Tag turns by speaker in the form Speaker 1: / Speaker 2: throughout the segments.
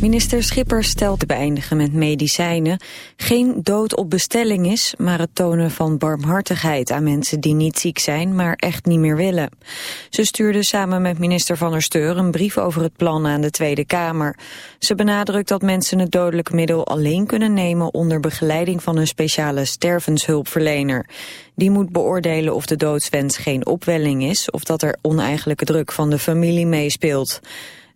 Speaker 1: Minister Schippers stelt te beëindigen met medicijnen geen dood op bestelling is, maar het tonen van barmhartigheid aan mensen die niet ziek zijn, maar echt niet meer willen. Ze stuurde samen met minister Van der Steur een brief over het plan aan de Tweede Kamer. Ze benadrukt dat mensen het dodelijke middel alleen kunnen nemen onder begeleiding van een speciale stervenshulpverlener. Die moet beoordelen of de doodswens geen opwelling is of dat er oneigenlijke druk van de familie meespeelt.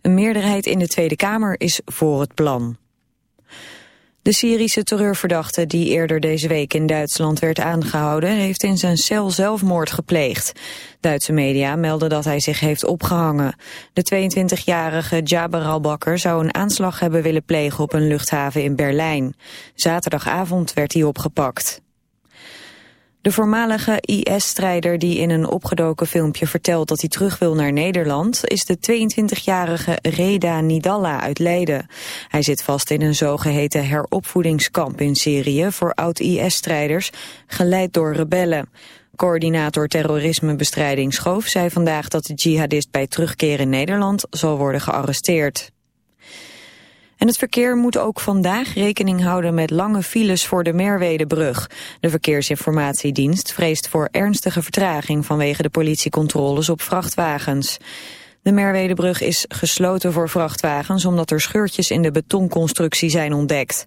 Speaker 1: Een meerderheid in de Tweede Kamer is voor het plan. De Syrische terreurverdachte die eerder deze week in Duitsland werd aangehouden... heeft in zijn cel zelfmoord gepleegd. Duitse media melden dat hij zich heeft opgehangen. De 22-jarige Jaber al-Bakker zou een aanslag hebben willen plegen op een luchthaven in Berlijn. Zaterdagavond werd hij opgepakt. De voormalige IS-strijder die in een opgedoken filmpje vertelt dat hij terug wil naar Nederland, is de 22-jarige Reda Nidalla uit Leiden. Hij zit vast in een zogeheten heropvoedingskamp in Syrië voor oud-IS-strijders, geleid door rebellen. Coördinator terrorismebestrijding Schoof zei vandaag dat de jihadist bij terugkeer in Nederland zal worden gearresteerd. En het verkeer moet ook vandaag rekening houden met lange files voor de Merwedebrug. De Verkeersinformatiedienst vreest voor ernstige vertraging vanwege de politiecontroles op vrachtwagens. De Merwedebrug is gesloten voor vrachtwagens omdat er scheurtjes in de betonconstructie zijn ontdekt.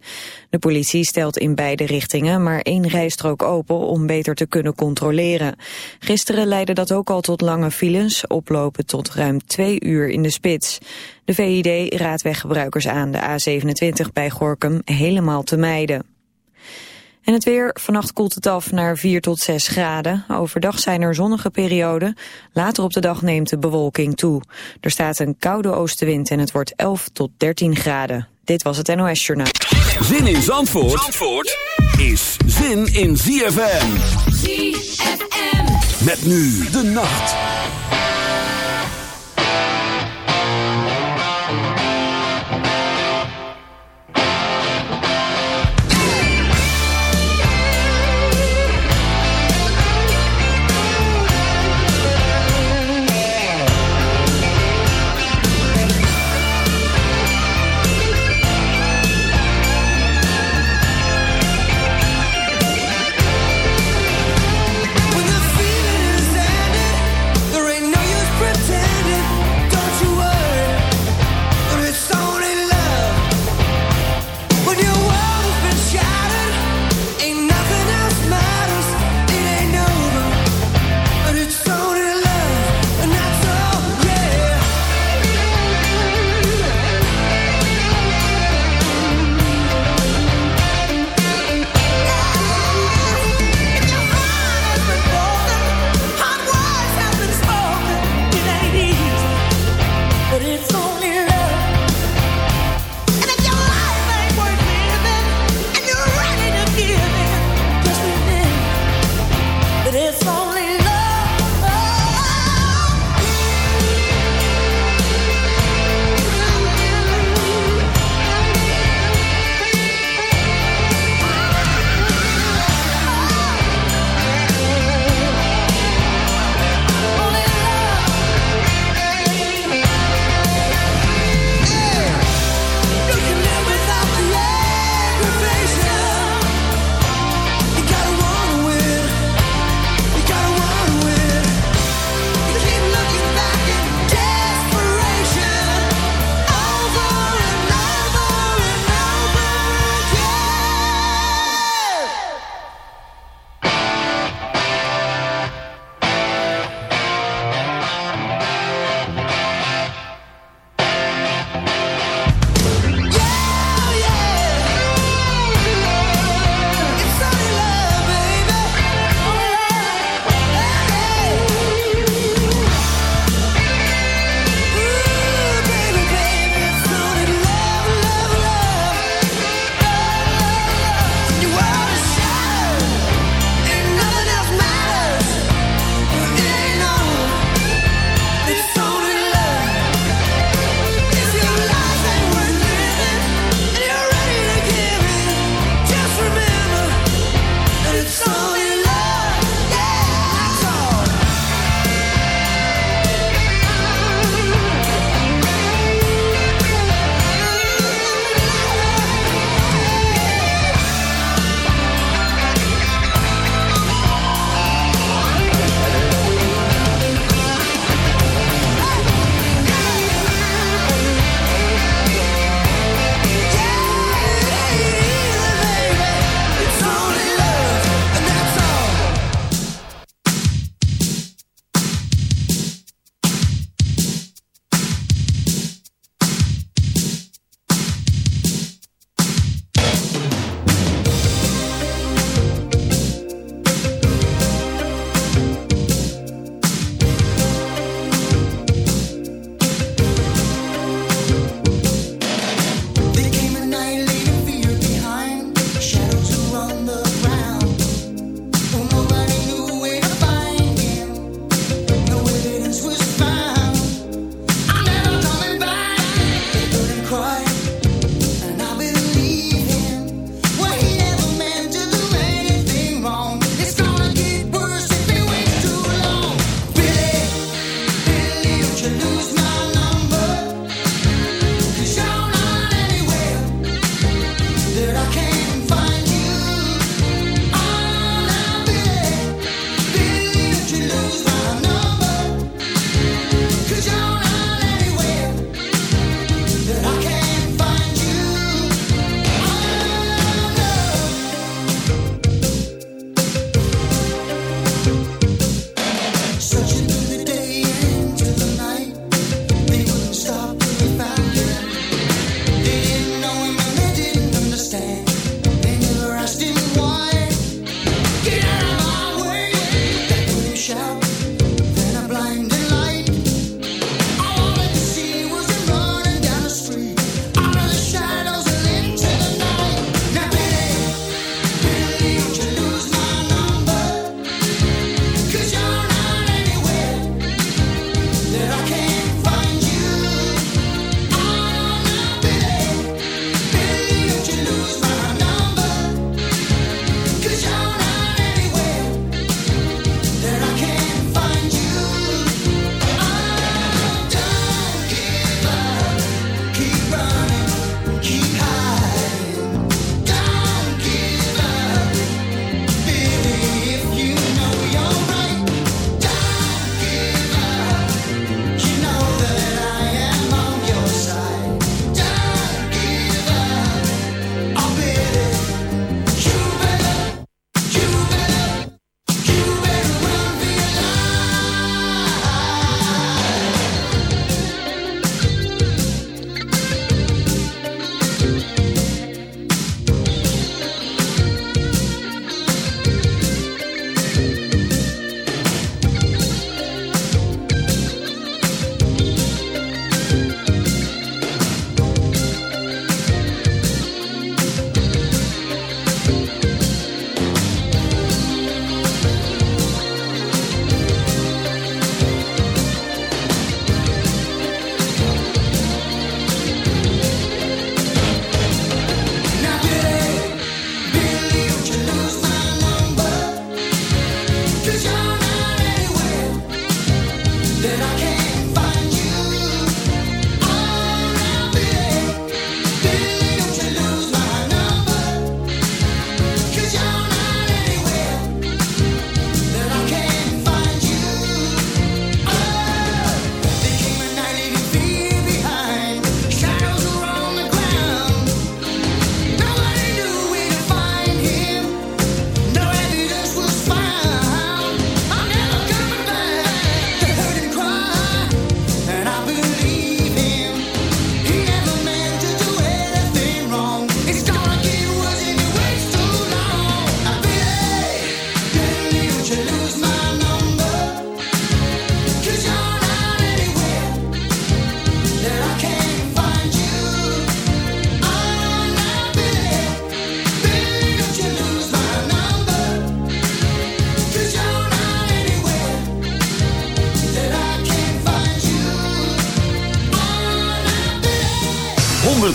Speaker 1: De politie stelt in beide richtingen maar één rijstrook open om beter te kunnen controleren. Gisteren leidde dat ook al tot lange files, oplopen tot ruim twee uur in de spits. De VID raadt weggebruikers aan de A27 bij Gorkum helemaal te mijden. En het weer, vannacht koelt het af naar 4 tot 6 graden. Overdag zijn er zonnige perioden. Later op de dag neemt de bewolking toe. Er staat een koude oostenwind en het wordt 11 tot 13 graden. Dit was het NOS Journaal.
Speaker 2: Zin in Zandvoort, Zandvoort is zin in ZFM.
Speaker 3: ZFM.
Speaker 2: Met nu de nacht.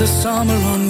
Speaker 4: the summer on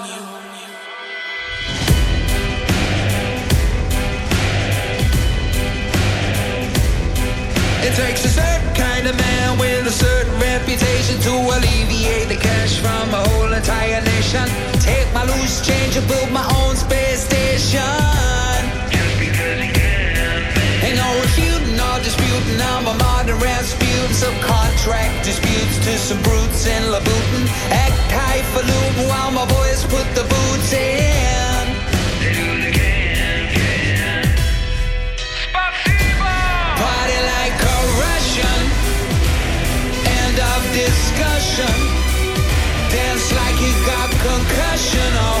Speaker 5: To alleviate the cash from a whole entire nation. Take my loose change and build my own space station. Just because he can. Ain't no refuting or disputing. I'm a modern Rasputin. Subcontract disputes to some brutes in Louboutin. Act highfalutin while my boys put the boots in. Discussion. Dance like you got concussion. Oh,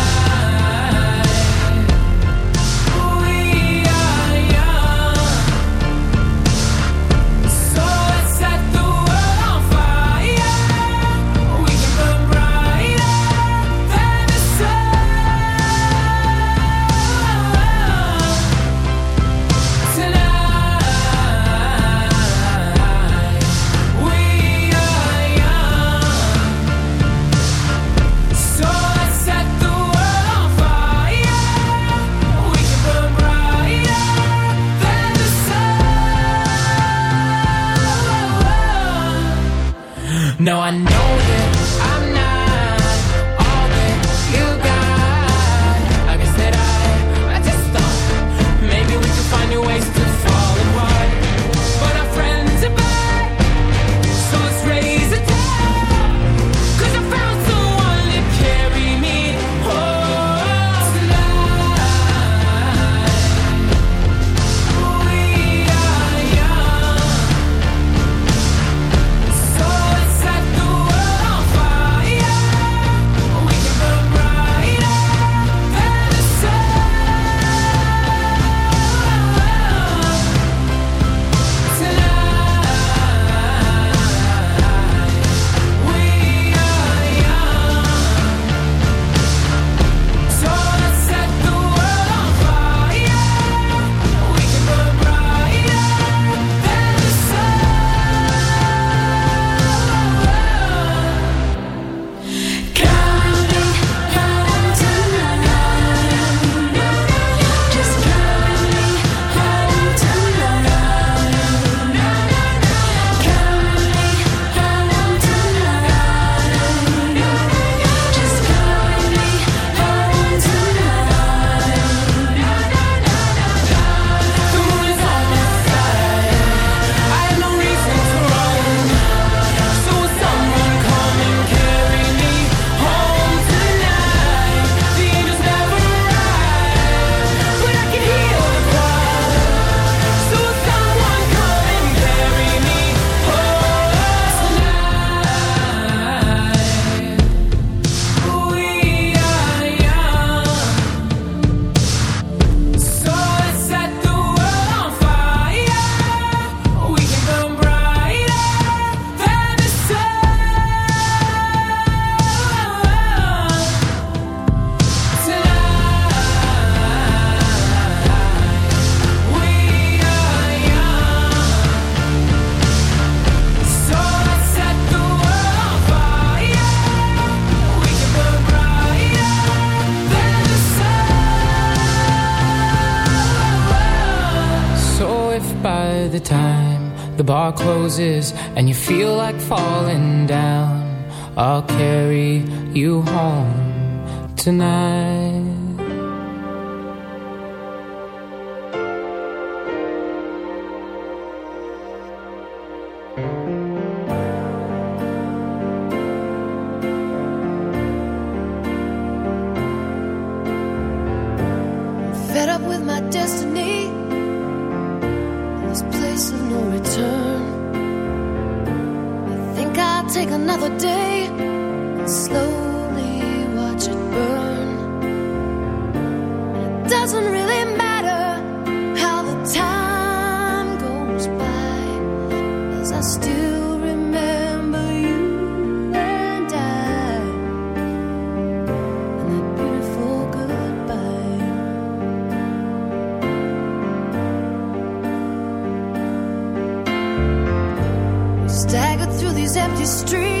Speaker 6: empty streets.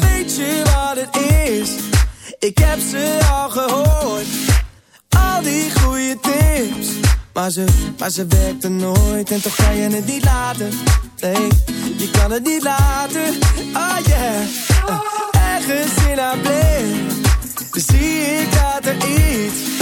Speaker 7: Weet je wat het is? Ik heb ze al gehoord. Al die goede tips, maar ze, maar ze nooit en toch ga je het niet laten. Neen, je kan het niet laten. Ah yeah, ergens in haar brein zie ik dat er iets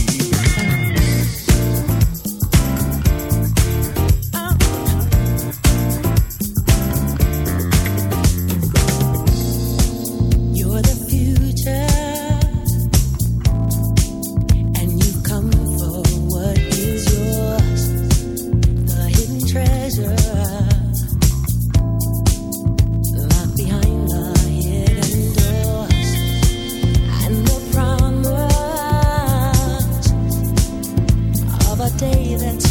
Speaker 2: that